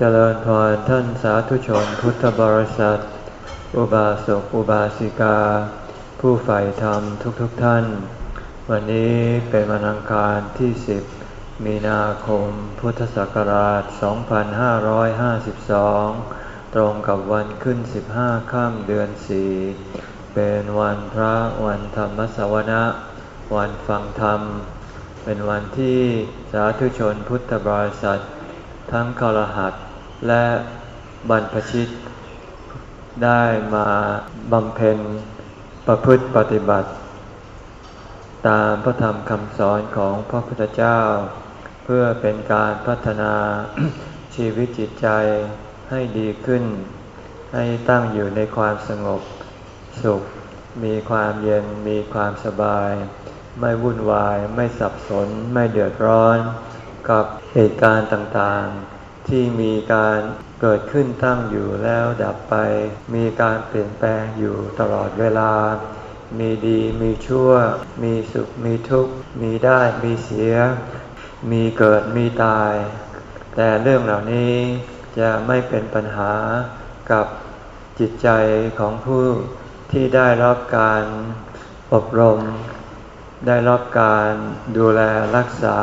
เจริญพรท่านสาธุชนพุทธบริษัท อุบาสกอุบาสิกา ผู้ใฝ่ธรรมทุกๆทท่าน วันนี้เป็นวันอังคารที่ 10 มีนาคมพุทธศักราช 2552 ตรงกับวันขึ้น 15ค่ำเดือน 4 เป็นวันพระวันธรรมสวนะ วันฟังธรรม เป็นวันที่สาธุชนพุทธบริษัท ทั้งคารหัส และบรรพชิต ได้มาบำเพ็ญประพฤติปฏิบัติ ตามพระธรรมคำสอนของพระพุทธเจ้า เพื่อเป็นการพัฒนาชีวิตจิตใจให้ดีขึ้น ให้ตั้งอยู่ในความสงบสุข มีความเย็นมีความสบาย ไม่วุ่นวายไม่สับสน ไม่เดือดร้อน กับเหตุการณ์ต่างๆ ที่มีการเกิดขึ้นตั้งอยู่แล้วดับไป มีการเปลี่ยนแปลงอยู่ตลอดเวลา มีดีมีชั่ว มีสุขมีทุกข์ มีได้มีเสีย มีเกิดมีตาย แต่เรื่องเหล่านี้จะไม่เป็นปัญหากับจิตใจของผู้ที่ได้รับการอบรม ได้รับการดูแลรักษา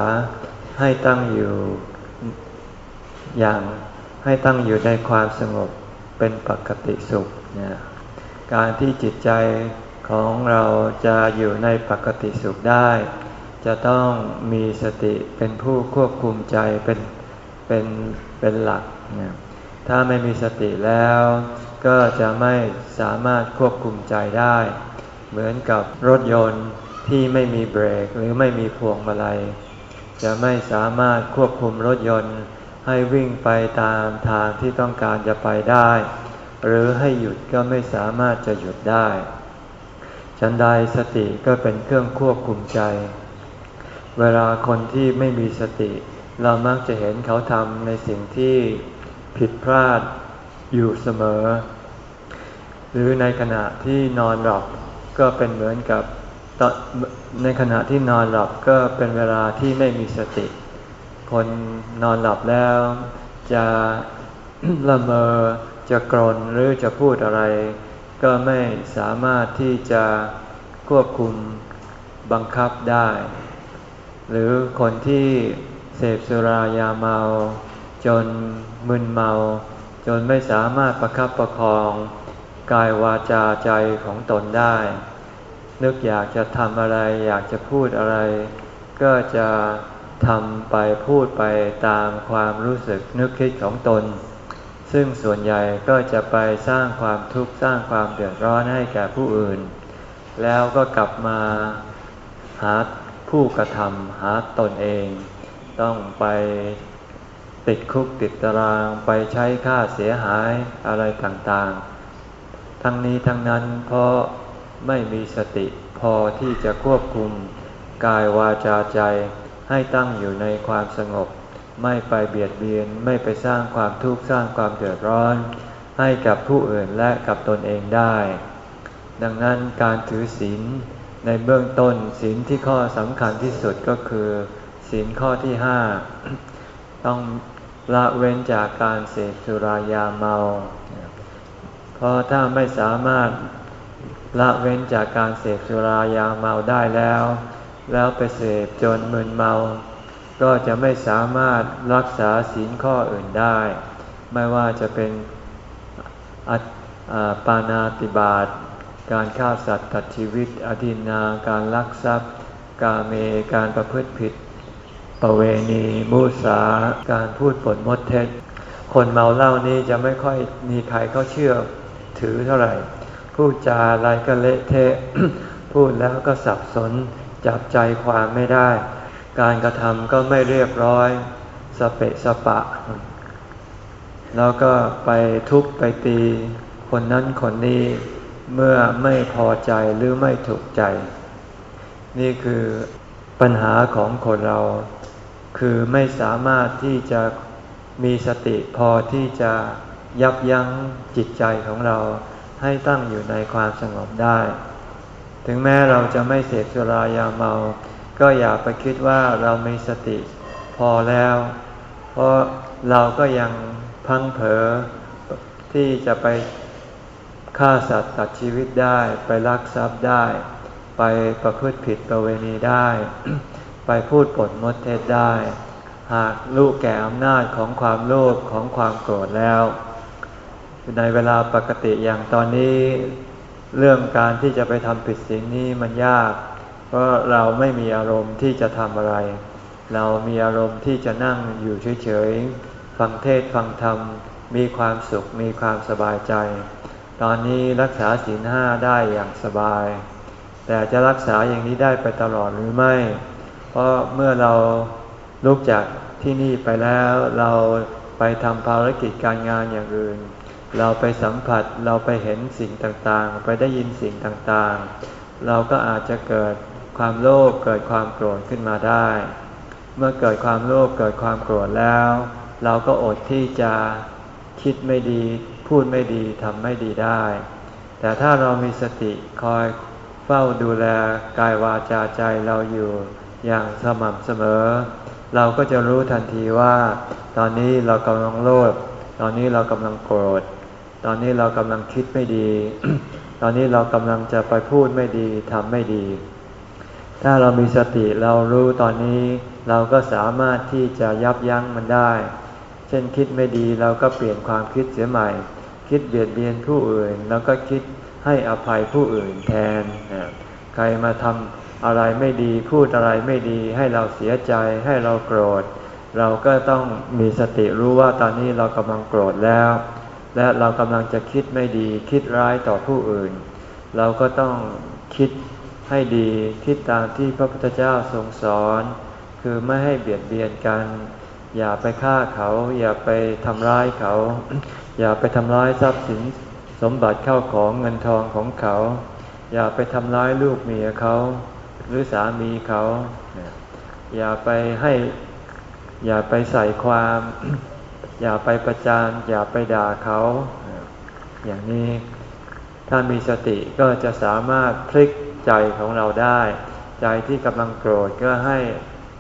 ให้ตั้งอยู่ อย่างให้ตั้งอยู่ในความสงบเป็นปกติสุขนี่ยการที่จิตใจของเราจะอยู่ในปกติสุขได้ จะต้องมีสติเป็นผู้ควบคุมใจเป็นเป็นเป็นหลักนี่ยถ้าไม่มีสติแล้ว ก็จะไม่สามารถควบคุมใจได้ เหมือนกับรถยนต์ที่ไม่มีเบรกหรือไม่มีพวงมาลัย จะไม่สามารถควบคุมรถยนต์ ให้วิ่งไปตามทางที่ต้องการจะไปได้ หรือให้หยุดก็ไม่สามารถจะหยุดได้ ฉันใดสติก็เป็นเครื่องควบคุมใจ เวลาคนที่ไม่มีสติ เรามักจะเห็นเขาทำในสิ่งที่ผิดพลาดอยู่เสมอ หรือในขณะที่นอนหลับก็เป็นเหมือนกับในขณะที่นอนหลับก็เป็นเวลาที่ไม่มีสติ คนนอนหลับแล้ว จะละเมอจะกรนหรือจะพูดอะไร ก็ไม่สามารถที่จะควบคุมบังคับได้ หรือคนที่เสพสุรายาเมา จนมึนเมา จนไม่สามารถประคับประคองกายวาจาใจของตนได้ นึกอยากจะทำอะไร อยากจะพูดอะไร ก็จะ ทำไปพูดไปตามความรู้สึกนึกคิดของตน ซึ่งส่วนใหญ่ก็จะไปสร้างความทุกข์สร้างความเดือดร้อนให้แก่ผู้อื่น แล้วก็กลับมาหาผู้กระทำหาตนเอง ต้องไปติดคุกติดตารางไปใช้ค่าเสียหายอะไรต่างๆ ทั้งนี้ทั้งนั้นเพราะไม่มีสติพอที่จะควบคุมกายวาจาใจ ให้ตั้งอยู่ในความสงบ ไม่ไปเบียดเบียนไม่ไปสร้างความทุกข์สร้างความเดือดร้อน ให้กับผู้อื่นและกับตนเองได้ ดังนั้นการถือศีลในเบื้องต้นศีลที่ข้อสำคัญที่สุดก็คือศีลข้อที่ห้าต้องละเว้นจากการเสพสุรายาเมา เพราะถ้าไม่สามารถละเว้นจากการเสพสุรายาเมาได้แล้ว แล้วไปเสพจนมึนเมา ก็จะไม่สามารถรักษาศีลข้ออื่นได้ ไม่ว่าจะเป็นปานาติบาตการฆ่าสัตว์ตัดชีวิตอธินา การลักทรัพย์ กาเม การประพฤติผิด ประเวณี มุสา การพูดปดมดเท็จ คนเมาเหล้านี้จะไม่ค่อยมีใครเขาเชื่อถือเท่าไหร่ พูดจาอะไรก็เละเทะ พูดแล้วก็สับสน จับใจความไม่ได้ การกระทำก็ไม่เรียบร้อยสเปะสปะ แล้วก็ไปทุบไปตี คนนั้นคนนี้เมื่อไม่พอใจหรือไม่ถูกใจ นี่คือปัญหาของคนเรา คือไม่สามารถที่จะมีสติพอที่จะยับยั้งจิตใจของเราให้ตั้งอยู่ในความสงบได้ ถึงแม้เราจะไม่เสพสุรายาเมา ก็อย่าไปคิดว่าเรามีสติพอแล้ว เพราะเราก็ยังพังเผลอที่จะไปฆ่าสัตว์ตัดชีวิตได้ ไปลักทรัพย์ได้ ไปประพฤติผิดประเวณีได้ ไปพูดปดมดเท็จได้ หากลูกแก่อำนาจของความโลภของความโกรธแล้ว ในเวลาปกติอย่างตอนนี้ เรื่องการที่จะไปทำผิดสิ่งนี้มันยาก เพราะเราไม่มีอารมณ์ที่จะทำอะไร เรามีอารมณ์ที่จะนั่งอยู่เฉยๆ ฟังเทศฟังธรรม มีความสุข มีความสบายใจ ตอนนี้รักษาศีลห้าได้อย่างสบาย แต่จะรักษาอย่างนี้ได้ไปตลอดหรือไม่ เพราะเมื่อเราลุกจากที่นี่ไปแล้ว เราไปทำภารกิจการงานอย่างอื่น เราไปสัมผัสเราไปเห็นสิ่งต่างๆ ไปได้ยินสิ่งต่างๆ เราก็อาจจะเกิดความโลภเกิดความโกรธขึ้นมาได้ เมื่อเกิดความโลภเกิดความโกรธแล้ว เราก็อดที่จะคิดไม่ดีพูดไม่ดีทำไม่ดีได้ แต่ถ้าเรามีสติคอยเฝ้าดูแลกายวาจาใจเราอยู่อย่างสม่ำเสมอ เราก็จะรู้ทันทีว่า ตอนนี้เรากำลังโลภตอนนี้เรากำลังโกรธ ตอนนี้เรากำลังคิดไม่ดี ตอนนี้เรากำลังจะไปพูดไม่ดีทำไม่ดี ถ้าเรามีสติเรารู้ตอนนี้เราก็สามารถที่จะยับยั้งมันได้ เช่นคิดไม่ดีเราก็เปลี่ยนความคิดเสียใหม่ คิดเบียดเบียนผู้อื่น แล้วก็คิดให้อภัยผู้อื่นแทน ใครมาทำอะไรไม่ดีพูดอะไรไม่ดี ให้เราเสียใจให้เราโกรธ เราก็ต้องมีสติรู้ว่าตอนนี้เรากำลังโกรธแล้ว และเรากำลังจะคิดไม่ดี คิดร้ายต่อผู้อื่น เราก็ต้องคิดให้ดีคิดตามที่พระพุทธเจ้าทรงสอน คือไม่ให้เบียดเบียนกัน อย่าไปฆ่าเขา อย่าไปทำร้ายเขา อย่าไปทำร้ายทรัพย์สินสมบัติเข้าของเงินทองของเขา อย่าไปทำร้ายลูกเมียเขา หรือสามีเขา อย่าไปให้ อย่าไปใส่ความ อย่าไปประจานอย่าไปด่าเขา อย่างนี้ถ้ามีสติก็จะสามารถพลิกใจของเราได้ ใจที่กำลังโกรธก็ให้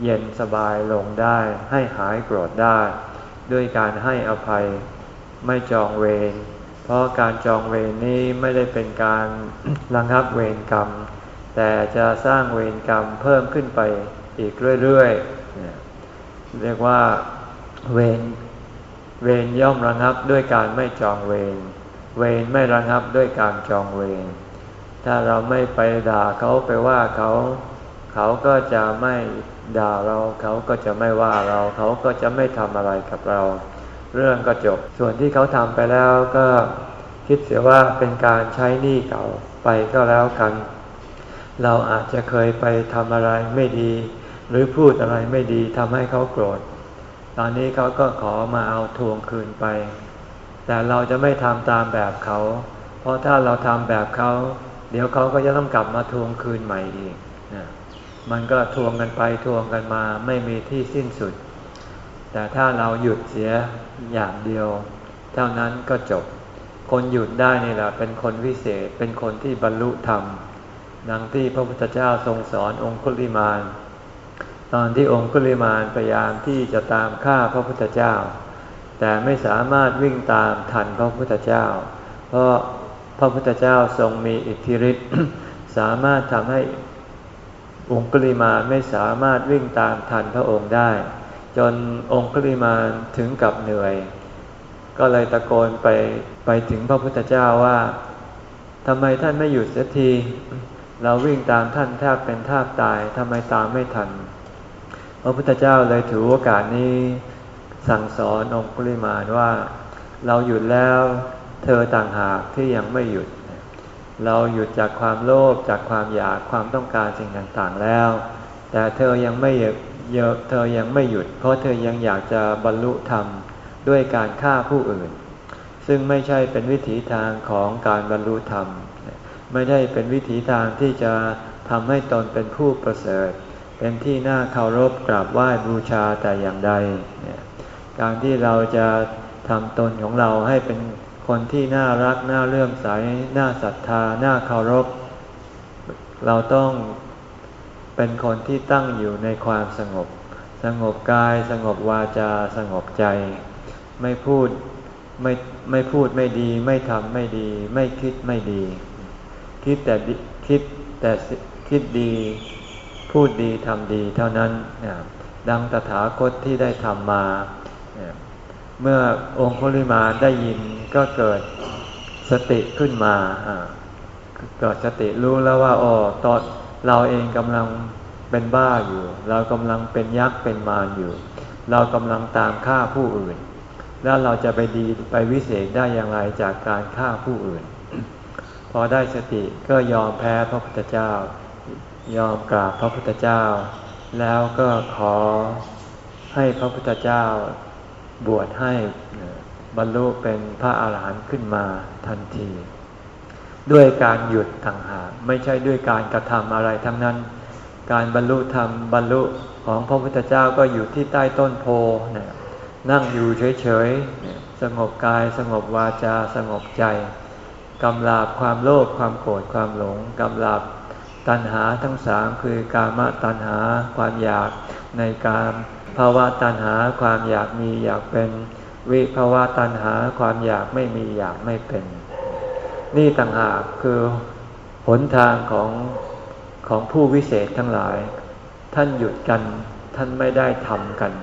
เย็นสบายลงได้ ให้หายโกรธได้ ด้วยการให้อภัยไม่จองเวรเพราะการจองเวรนี้ไม่ได้เป็นการระงับเวรกรรม แต่จะสร้างเวรกรรมเพิ่มขึ้นไปอีกเรื่อยๆเรียกว่าเวร เวรย่อมระงับด้วยการไม่จองเวร เวรไม่ระงับด้วยการจองเวร ถ้าเราไม่ไปด่าเขาไปว่าเขา เขาก็จะไม่ด่าเรา เขาก็จะไม่ว่าเรา เขาก็จะไม่ทำอะไรกับเรา เรื่องก็จบ ส่วนที่เขาทำไปแล้วก็คิดเสียว่าเป็นการใช้หนี้เก่าไปก็แล้วกัน เราอาจจะเคยไปทำอะไรไม่ดี หรือพูดอะไรไม่ดีทำให้เขาโกรธ ตอนนี้เขาก็ขอมาเอาทวงคืนไป แต่เราจะไม่ทำตามแบบเขา เพราะถ้าเราทำแบบเขา เดี๋ยวเขาก็จะต้องกลับมาทวงคืนใหม่อีกนะมันก็ทวงกันไปทวงกันมาไม่มีที่สิ้นสุด แต่ถ้าเราหยุดเสียอย่างเดียว เท่านั้นก็จบ คนหยุดได้นี่แหละเป็นคนวิเศษเป็นคนที่บรรลุธรรมดังที่พระพุทธเจ้าทรงสอนองคุลิมาน ตอนที่องคุลิมานพยายามที่จะตามฆ่าพระพุทธเจ้า แต่ไม่สามารถวิ่งตามทันพระพุทธเจ้า เพราะพระพุทธเจ้าทรงมีอิทธิฤทธิ์สามารถทำให้องคุลิมานไม่สามารถวิ่งตามทันพระองค์ได้ จนองค์คริมานถึงกับเหนื่อย ก็เลยตะโกนไปไปถึงพระพุทธเจ้าว่าทำไมท่านไม่หยุดเสียที เราวิ่งตามท่านแทบเป็นแทบตายทำไมตามไม่ทัน ระพุทธเจ้าเลยถือโอกาสนี้สั่งสอนองคุลิมานว่า เราหยุดแล้วเธอต่างหากที่ยังไม่หยุด เราหยุดจากความโลภจากความอยากความต้องการสิ่งต่างๆแล้ว แต่เธอยังไม่เยอะเธอยังไม่หยุด เพราะเธอยังอยากจะบรรลุธรรมด้วยการฆ่าผู้อื่น ซึ่งไม่ใช่เป็นวิถีทางของการบรรลุธรรม ไม่ได้เป็นวิถีทางที่จะทำให้ตนเป็นผู้ประเสริฐ เป็นที่น่าเคารพกราบไหว้บูชาแต่อย่างใด การที่เราจะทำตนของเราให้เป็นคนที่น่ารักน่าเลื่อมใสน่าศรัทธาน่าเคารพ เราต้องเป็นคนที่ตั้งอยู่ในความสงบ สงบกาย สงบวาจา สงบใจ ไม่พูดไม่ไม่พูดไม่ดี ไม่ทำไม่ดี ไม่คิดไม่ดี คิดแต่คิดแต่คิดดี พูดดีทำดีเท่านั้นดังตถาคตที่ได้ทำมา เมื่อองคุลิมาได้ยินก็เกิดสติขึ้นมาเกิดสติรู้แล้วว่าอ๋อตอนเราเองกำลังเป็นบ้าอยู่ เรากำลังเป็นยักษ์เป็นมารอยู่ เรากำลังตามฆ่าผู้อื่น แล้วเราจะไปดีไปวิเศษได้อย่างไรจากการฆ่าผู้อื่น พอได้สติก็ยอมแพ้พระพุทธเจ้า ยอมกราบพระพุทธเจ้า แล้วก็ขอให้พระพุทธเจ้าบวชให้บรรลุเป็นพระอาหารหันต์ขึ้นมาทันที ด้วยการหยุดต่างหากไม่ใช่ด้วยการกระทำอะไรทั้งนั้น การบรรลุธรรมบรรลุของพระพุทธเจ้าก็อยู่ที่ใต้ต้นโพนะนั่งอยู่เฉยๆ สงบกายสงบวาจาสงบใจ กำลาบความโลภความโกรธความหลง กำลาบ ตัณหาทั้งสามคือกามตัณหาความอยากในการภาวะตัณหาความอยากมีอยากเป็น วิภาวะตัณหาความอยากไม่มีอยากไม่เป็น นี่ต่างหากคือหนทางของของผู้วิเศษทั้งหลาย ท่านหยุดกัน ท่านไม่ได้ทำกัน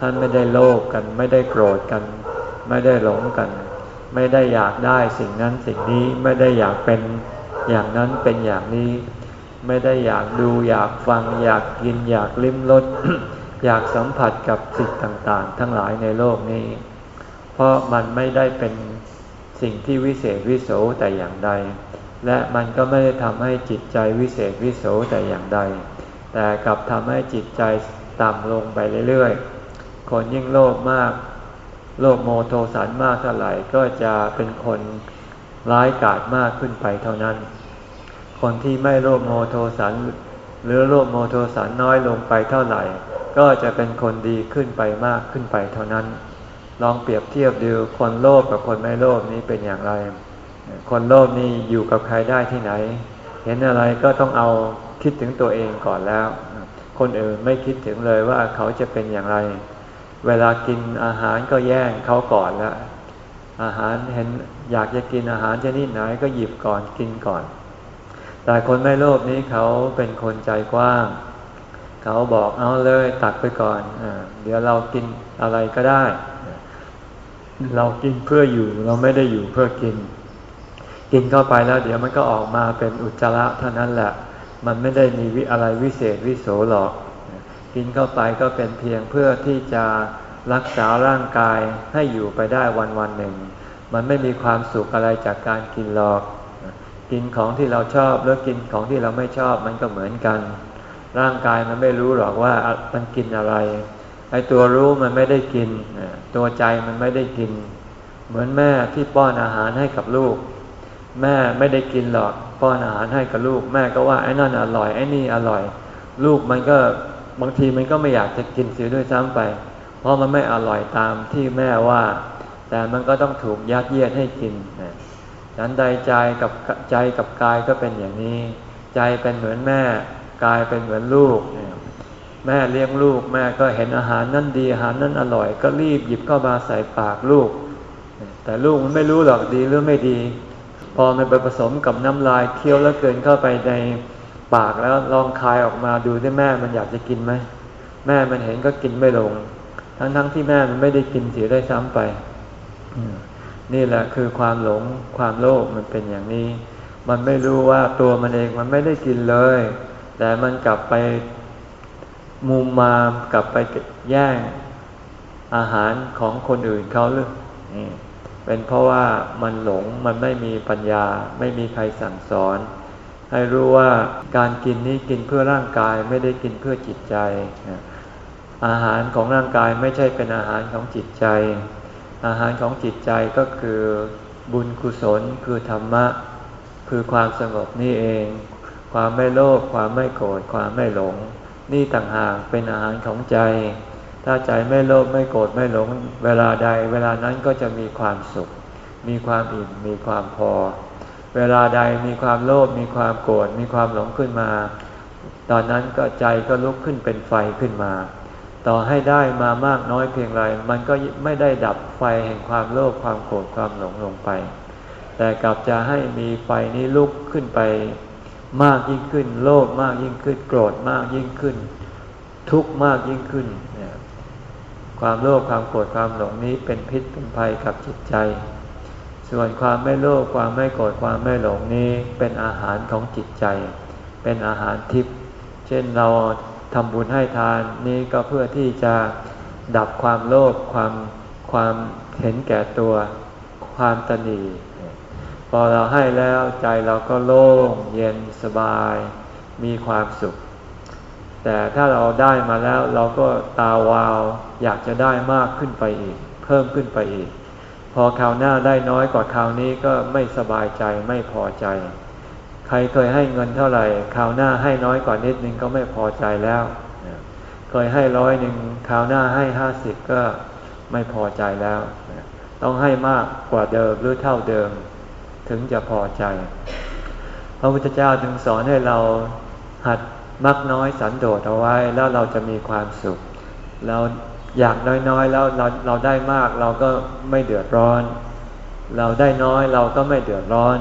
ท่านไม่ได้โลภกัน ไม่ได้โกรธกัน ไม่ได้หลงกัน ไม่ได้อยากได้สิ่งนั้นสิ่งนี้ไม่ได้อยากเป็นอย่างนั้นเป็นอย่างนี้ ไม่ได้อยากดูอยากฟัง อยากกินอยากลิ้มรสอยากสัมผัสกับสิ่งต่างๆ ทั้งหลายในโลกนี้ เพราะมันไม่ได้เป็นสิ่งที่วิเศษวิโสแต่อย่างใด และมันก็ไม่ได้ทำให้จิตใจวิเศษวิโสแต่อย่างใด แต่กลับทำให้จิตใจต่ำลงไปเรื่อยๆ คนยิ่งโลภมาก โลภโมโทสันมากเท่าไหร่ก็จะเป็นคนร้ายกาจมากขึ้นไปเท่านั้น คนที่ไม่โลภโมโทสัน หรือโลภโมโทสันน้อยลงไปเท่าไหร่ ก็จะเป็นคนดีขึ้นไปมากขึ้นไปเท่านั้น ลองเปรียบเทียบดูคนโลภกับคนไม่โลภนี้เป็นอย่างไร คนโลภนี่อยู่กับใครได้ที่ไหน เห็นอะไรก็ต้องเอาคิดถึงตัวเองก่อนแล้ว คนอื่นไม่คิดถึงเลยว่าเขาจะเป็นอย่างไร เวลากินอาหารก็แย่งเขาก่อนแล้วอาหารเห็นอยากจะกินอาหารชนิดไหนก็หยิบก่อนกินก่อน แต่คนไม่โลภนี้เขาเป็นคนใจกว้าง เขาบอกเอาเลยตักไปก่อนอเดี๋ยวเรากินอะไรก็ได้ เรากินเพื่ออยู่เราไม่ได้อยู่เพื่อกิน กินเข้าไปแล้ว เดี๋ยวมันก็ออกมาเป็นอุจจาระเท่านั้นแหละ มันไม่ได้มีวิอะไรวิเศษวิโสหรอก กินเข้าไปก็เป็นเพียงเพื่อที่จะรักษาร่างกายให้อยู่ไปได้วันวันหนึ่ง มันไม่มีความสุขอะไรจากการกินหรอก กินของที่เราชอบแล้วกินของที่เราไม่ชอบมันก็เหมือนกัน ร่างกายมันไม่รู้หรอกว่ามันกินอะไรไอ้ตัวรู้มันไม่ได้กิน ตัวใจมันไม่ได้กิน เหมือนแม่ที่ป้อนอาหารให้กับลูก แม่ไม่ได้กินหรอกป้อนอาหารให้กับลูก แม่ก็ว่าไอ้นั่นอร่อยไอ้นี่อร่อย ลูกมันก็บางทีมันก็ไม่อยากจะกินเสียด้วยซ้ำไป เพราะมันไม่อร่อยตามที่แม่ว่า แต่มันก็ต้องถูกยัดเยียดให้กิน ฉันใดใจกับใจกับกายก็เป็นอย่างนี้ ใจเป็นเหมือนแม่ กายเป็นเหมือนลูก แม่เลี้ยงลูกแม่ก็เห็นอาหารนั่นดีอาหารนั่นอร่อย ก็รีบหยิบเข้ามาใส่ปากลูก แต่ลูกมันไม่รู้หรอกดีหรือไม่ดี พอมันไปผสมกับน้ำลายเคี้ยวแล้วเกินเข้าไปในปากแล้วลองคายออกมาดูที่แม่มันอยากจะกินไหมแม่มันเห็นก็กินไม่ลง ทั้งๆทที่แม่มันไม่ได้กินเสียได้ซ้ำไป นี่แหละคือความหลงความโลภมันเป็นอย่างนี้ มันไม่รู้ว่าตัวมันเองมันไม่ได้กินเลย แต่มันกลับไปมุมมามกลับไปแย่งอาหารของคนอื่นเขาหรือนี่เป็นเพราะว่ามันหลงมันไม่มีปัญญา ไม่มีใครสั่งสอน ให้รู้ว่าการกินนี้กินเพื่อร่างกายไม่ได้กินเพื่อจิตใจ อาหารของร่างกายไม่ใช่เป็นอาหารของจิตใจ อาหารของจิตใจก็คือบุญกุศลคือธรรมะ คือความสงบนี่เอง ความไม่โลภความไม่โกรธความไม่หลง นี่ต่างหากเป็นอาหารของใจ ถ้าใจไม่โลภไม่โกรธไม่หลง เวลาใด เวลานั้นก็จะมีความสุข มีความอิ่มมีความพอ เวลาใดมีความโลภมีความโกรธมีความหลงขึ้นมา ตอนนั้นก็ใจก็ลุกขึ้นเป็นไฟขึ้นมา ต่อให้ได้มามากน้อยเพียงไร มันก็ไม่ได้ดับไฟแห่งความโลภความโกรธความหลงลงไป แต่กลับจะให้มีไฟนี้ลุกขึ้นไป มากยิ่งขึ้น โลภมากยิ่งขึ้น โกรธมากยิ่งขึ้น ทุกข์มากยิ่งขึ้น ความโลภความโกรธความหลงนี้เป็นพิษเป็นภัยกับจิตใจ ส่วนความไม่โลภความไม่โกรธความไม่หลงนี้เป็นอาหารของจิตใจ เป็นอาหารทิพย์เช่นเรา ทำบุญให้ทานนี้ก็เพื่อที่จะดับความโลภความความเห็นแก่ตัว ความตนีพอเราให้แล้วใจเราก็โล่งเย็นสบาย มีความสุข แต่ถ้าเราได้มาแล้วเราก็ตาวาว อยากจะได้มากขึ้นไปอีก เพิ่มขึ้นไปอีก พอคราวหน้าได้น้อยกว่าคราวนี้ก็ไม่สบายใจไม่พอใจ ใครเคยให้เงินเท่าไหร่คราวหน้าให้น้อยกว่านิดนึงก็ไม่พอใจแล้ว เคยให้ร้อยหนึ่งคราวหน้าให้ห้าสิบก็ไม่พอใจแล้ว ต้องให้มากกว่าเดิมหรือเท่าเดิม ถึงจะพอใจ พระพุทธเจ้าจึงสอนให้เราหัดมักน้อยสันโดษเอาไว้แล้วเราจะมีความสุข เราอยากน้อยๆแล้วเราเราได้มากเราก็ไม่เดือดร้อน เราได้น้อยเราก็ไม่เดือดร้อน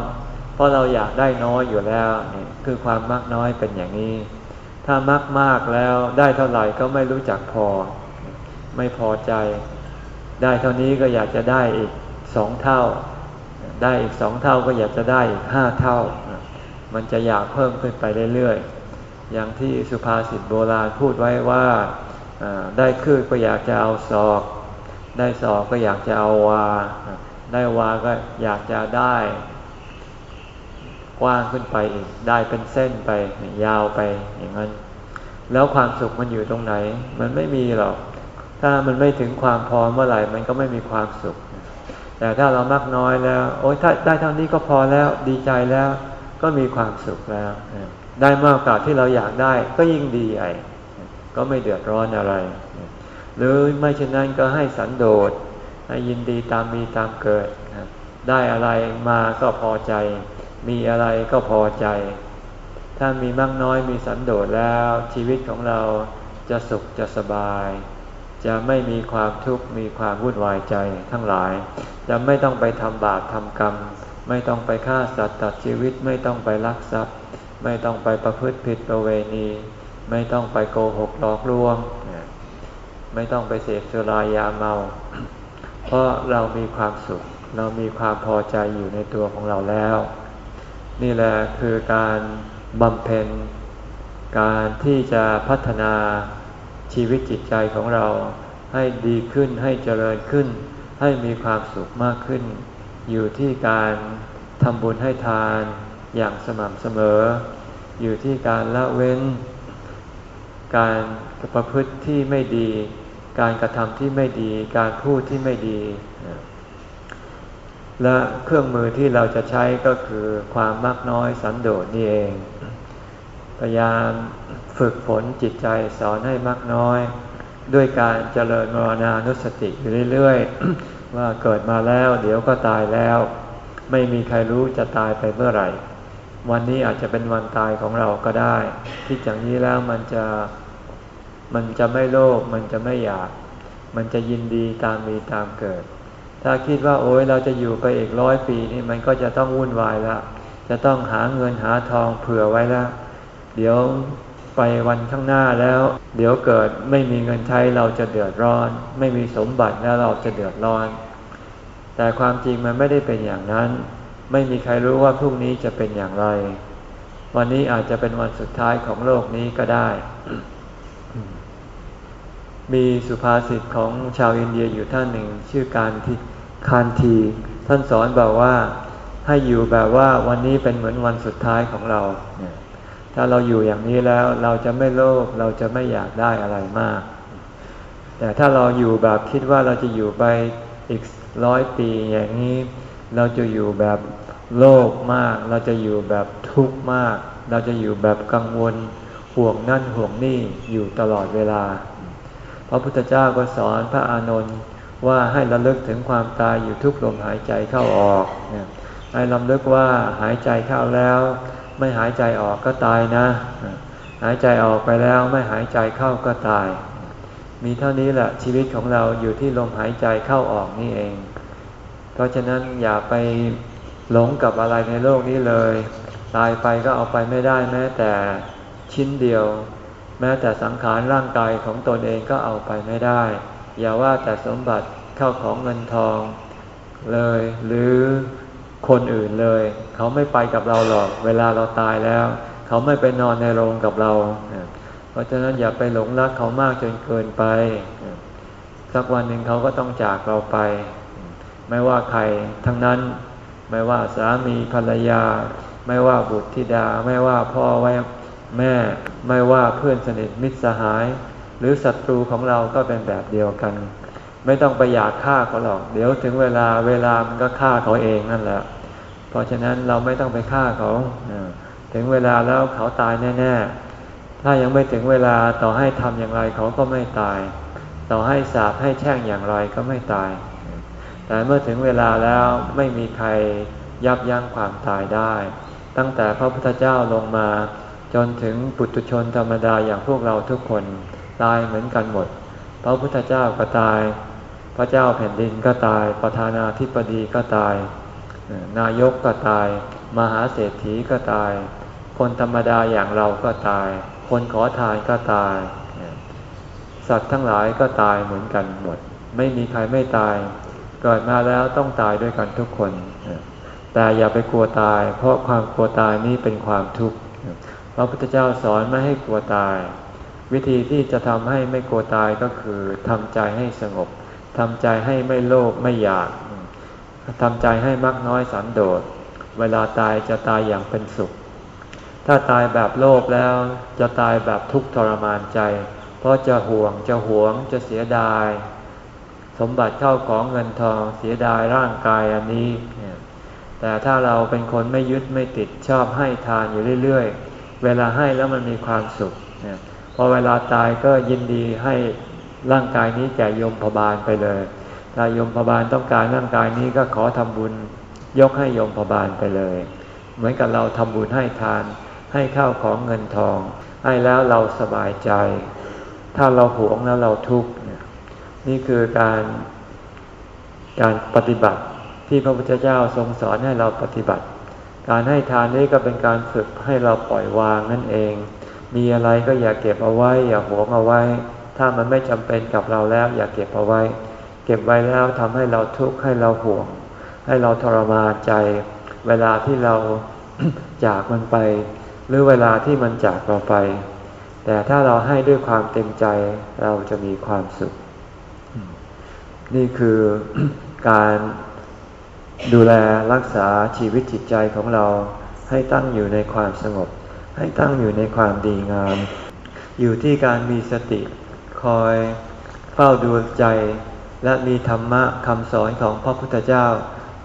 เพราะเราอยากได้น้อยอยู่แล้วนี่คือความมากน้อยเป็นอย่างนี้ ถ้ามากมากแล้วได้เท่าไหร่ก็ไม่รู้จักพอ ไม่พอใจ ได้เท่านี้ก็อยากจะได้อีกสองเท่า ได้อีกสองเท่าก็อยากจะได้อีกห้าเท่า มันจะอยากเพิ่มขึ้นไปเรื่อยๆ อย่างที่สุภาษิตโบราณพูดไว้ว่าได้คืบก็อยากจะเอาศอก ได้ศอกก็อยากจะเอาวา ได้วาก็อยากจะได้ กว้างขึ้นไปอีก ได้เป็นเส้นไปยาวไปอย่างนั้น แล้วความสุขมันอยู่ตรงไหน มันไม่มีหรอก ถ้ามันไม่ถึงความพอเมื่อไหร่มันก็ไม่มีความสุข แต่ถ้าเรามากน้อยแล้ว โอ้ยถ้าได้เท่านี้ก็พอแล้วดีใจแล้ว ก็มีความสุขแล้ว ได้มากกว่าที่เราอยากได้ก็ยิ่งดีใหญ่ก็ไม่เดือดร้อนอะไร หรือไม่เช่นนั้นก็ให้สันโดษให้ยินดีตามมีตามเกิด ได้อะไรมาก็พอใจ มีอะไรก็พอใจ ถ้ามีมากน้อยมีสันโดษแล้ว ชีวิตของเราจะสุขจะสบาย จะไม่มีความทุกข์มีความวุ่นวายใจทั้งหลาย จะไม่ต้องไปทำบาปทำกรรม ไม่ต้องไปฆ่าสัตว์ตัดชีวิตไม่ต้องไปลักทรัพย์ ไม่ต้องไปประพฤติผิดประเวณี ไม่ต้องไปโกหกหลอกลวง ไม่ต้องไปเสพสุรายาเมา เพราะเรามีความสุข เรามีความพอใจอยู่ในตัวของเราแล้ว นี่แหละคือการบำเพ็ญ การที่จะพัฒนาชีวิตจิตใจของเราให้ดีขึ้นให้เจริญขึ้น ให้มีความสุขมากขึ้น อยู่ที่การทำบุญให้ทานอย่างสม่ำเสมอ อยู่ที่การละเว้น การประพฤติที่ไม่ดี การกระทำที่ไม่ดี การพูดที่ไม่ดี และเครื่องมือที่เราจะใช้ก็คือความมากน้อยสันโดษนี่เอง พยายามฝึกฝนจิตใจสอนให้มากน้อย ด้วยการเจริญมรณานุสติอยู่เรื่อยๆ ว่าเกิดมาแล้วเดี๋ยวก็ตายแล้ว ไม่มีใครรู้จะตายไปเมื่อไหร่ วันนี้อาจจะเป็นวันตายของเราก็ได้ ที่จากนี้แล้วมันจะมันจะไม่โลภมันจะไม่อยาก มันจะยินดีตามมีตามเกิด ถ้าคิดว่าโอ้ยเราจะอยู่ไปอีกร้อยปีนี่มันก็จะต้องวุ่นวายล้วจะต้องหาเงินหาทองเผื่อไว้ล้วเดี๋ยวไปวันข้างหน้าแล้ว เดี๋ยวเกิดไม่มีเงินใช้เราจะเดือดร้อน ไม่มีสมบัติแล้วเราจะเดือดร้อน แต่ความจริงมันไม่ได้เป็นอย่างนั้น ไม่มีใครรู้ว่าพรุ่งนี้จะเป็นอย่างไร วันนี้อาจจะเป็นวันสุดท้ายของโลกนี้ก็ได้ มีสุภาษิตของชาวอินเดียอยู่ท่านหนึ่งชื่อการที่ คานที ท่านสอนบอกว่าให้อยู่แบบว่าวันนี้เป็นเหมือนวันสุดท้ายของเรา ถ้าเราอยู่อย่างนี้แล้วเราจะไม่โลภเราจะไม่อยากได้อะไรมาก แต่ถ้าเราอยู่แบบคิดว่าเราจะอยู่ไปอีกร้อยปีอย่างนี้ เราจะอยู่แบบโลภมาก เราจะอยู่แบบทุกข์มาก เราจะอยู่แบบกังวลห่วงนั่นห่วงนี่อยู่ตลอดเวลา พระพุทธเจ้าก็สอนพระอานนท์ ว่าให้ระลึกถึงความตายอยู่ทุกลมหายใจเข้าออกให้ลำลึกว่าหายใจเข้าแล้ว ไม่หายใจออกก็ตายนะ หายใจออกไปแล้วไม่หายใจเข้าก็ตายมมีเท่านี้แหละชีวิตของเราอยู่ที่ลมหายใจเข้าออกนี่เอง เพราะฉะนั้นอย่าไปหลงกับอะไรในโลกนี้เลย ตายไปก็เอาไปไม่ได้แม้แต่ชิ้นเดียว แม้แต่สังขารร่างกายของตนเองก็เอาไปไม่ได้ อย่าว่าแต่สมบัติเข้าของเงินทองเลย หรือคนอื่นเลย เขาไม่ไปกับเราหรอก เวลาเราตายแล้ว เขาไม่ไปนอนในโรงกับเรา เพราะฉะนั้นอย่าไปหลงรักเขามากจนเกินไปสักวันหนึ่งเขาก็ต้องจากเราไป ไม่ว่าใครทั้งนั้น ไม่ว่าสามีภรรยา ไม่ว่าบุตรธิดา ไม่ว่าพ่อแม่แม่ไม่ว่าเพื่อนสนิทมิตรสหาย หรือศัตรูของเราก็เป็นแบบเดียวกัน ไม่ต้องไปอยากฆ่าเขาหรอก เดี๋ยวถึงเวลาเวลามันก็ฆ่าเขาเองนั่นแหละ เพราะฉะนั้นเราไม่ต้องไปฆ่าเขาถึงเวลาแล้วเขาตายแน่ๆ ถ้ายังไม่ถึงเวลาต่อให้ทำอย่างไรเขาก็ไม่ตาย ต่อให้สาบให้แช่งอย่างไรก็ไม่ตาย แต่เมื่อถึงเวลาแล้วไม่มีใครยับยั้งความตายได้ ตั้งแต่พระพุทธเจ้าลงมาจนถึงปุถุชนธรรมดาอย่างพวกเราทุกคน ตายเหมือนกันหมด พระพุทธเจ้าก็ตาย พระเจ้าแผ่นดินก็ตาย ประธานาธิบดีก็ตาย นายกก็ตาย มหาเศรษฐีก็ตาย คนธรรมดาอย่างเราก็ตาย คนขอทานก็ตาย สัตว์ทั้งหลายก็ตายเหมือนกันหมด ไม่มีใครไม่ตาย เกิดมาแล้วต้องตายด้วยกันทุกคน แต่อย่าไปกลัวตาย เพราะความกลัวตายนี้เป็นความทุกข์ พระพุทธเจ้าสอนไม่ให้กลัวตาย วิธีที่จะทำให้ไม่กลัวตายก็คือทำใจให้สงบทำใจให้ไม่โลภไม่อยากทำใจให้มักน้อยสันโดษ เวลาตายจะตายอย่างเป็นสุข ถ้าตายแบบโลภแล้วจะตายแบบทุกข์ทรมานใจ เพราะจะห่วงจะหวงจะเสียดาย สมบัติเข้าของเงินทองเสียดายร่างกายอันนี้ แต่ถ้าเราเป็นคนไม่ยึดไม่ติดชอบให้ทานอยู่เรื่อย ๆ เวลาให้แล้วมันมีความสุข พอเวลาตายก็ยินดีให้ร่างกายนี้แก่ยมพบาลไปเลยถ้ายมพบาลต้องการร่างกายนี้ก็ขอทำบุญยกให้ยมพบาลไปเลย เหมือนกับเราทำบุญให้ทาน ให้ข้าวของเงินทอง ให้แล้วเราสบายใจ ถ้าเราหวงแล้วเราทุกข์นี่คือการการปฏิบัติที่พระพุทธเจ้าทรงสอนให้เราปฏิบัติ การให้ทานนี้ก็เป็นการฝึกให้เราปล่อยวางนั่นเอง มีอะไรก็อย่าเก็บเอาไว้ อย่าหวงเอาไว้ ถ้ามันไม่จำเป็นกับเราแล้ว อย่าเก็บเอาไว้ เก็บไว้แล้วทำให้เราทุกข์ให้เราห่วง ให้เราทรมานใจ เวลาที่เราจากมันไป หรือเวลาที่มันจากเราไป แต่ถ้าเราให้ด้วยความเต็มใจเราจะมีความสุข นี่คือการดูแลรักษาชีวิตจิตใจของเราให้ตั้งอยู่ในความสงบ ให้ตั้งอยู่ในความดีงาม อยู่ที่การมีสติ คอยเฝ้าดูใจ และมีธรรมะคำสอนของพระพุทธเจ้า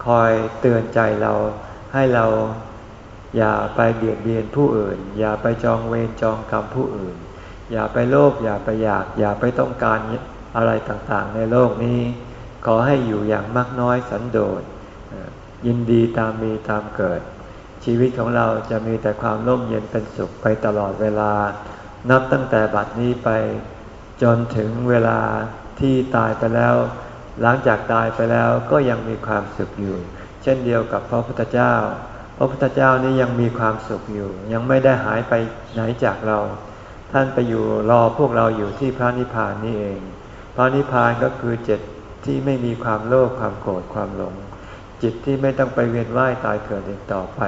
คอยเตือนใจเราให้เราอย่าไปเบียดเบียนผู้อื่น อย่าไปจองเวรจองกรรมผู้อื่น อย่าไปโลภอย่าไปอยาก อย่าไปต้องการอะไรต่างๆ ในโลกนี้ ขอให้อยู่อย่างมากน้อยสันโดษยินดีตามมีตามเกิด ชีวิตของเราจะมีแต่ความร่มเย็นเป็นสุขไปตลอดเวลา นับตั้งแต่บัดนี้ไป จนถึงเวลาที่ตายไปแล้ว หลังจากตายไปแล้วก็ยังมีความสุขอยู่ เช่นเดียวกับพระพุทธเจ้า พระพุทธเจ้านี้ยังมีความสุขอยู่ ยังไม่ได้หายไปไหนจากเรา ท่านไปอยู่รอพวกเราอยู่ที่พระนิพพานนี่เอง พระนิพพานก็คือเจิตที่ไม่มีความโลภความโกรธความหลง จิตที่ไม่ต้องไปเวียนว่ายตายเกิดอีกต่อไป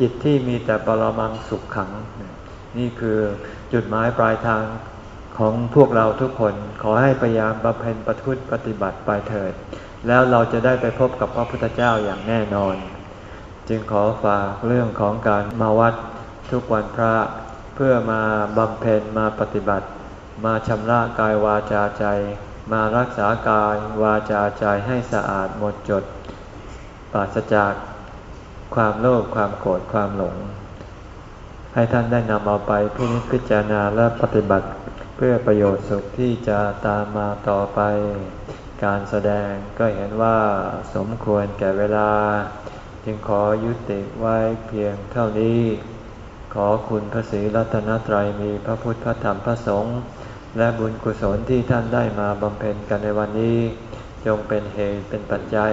จิตที่มีแต่ปรมังสุขขัง นี่คือจุดหมายปลายทางของพวกเราทุกคนขอให้พยายามบำเพ็ญประทุษปฏิบัติไปเถิด แล้วเราจะได้ไปพบกับพระพุทธเจ้าอย่างแน่นอน จึงขอฝากเรื่องของการมาวัดทุกวันพระเพื่อมาบำเพ็ญมาปฏิบัติ มาชำระกายวาจาใจ มารักษากายวาจาใจให้สะอาดหมดจด ปราศจากความโลภความโกรธความหลง ให้ท่านได้นำเอาไปพิจารณาและปฏิบัติเพื่อประโยชน์สุขที่จะตามมาต่อไป การแสดงก็เห็นว่าสมควรแก่เวลา จึงขอยุติไว้เพียงเท่านี้ ขอคุณพระศรีรัตนตรัยมีพระพุทธพระธรรมพระสงฆ์และบุญกุศลที่ท่านได้มาบำเพ็ญกันในวันนี้ จงเป็นเหตุเป็นปัจจัย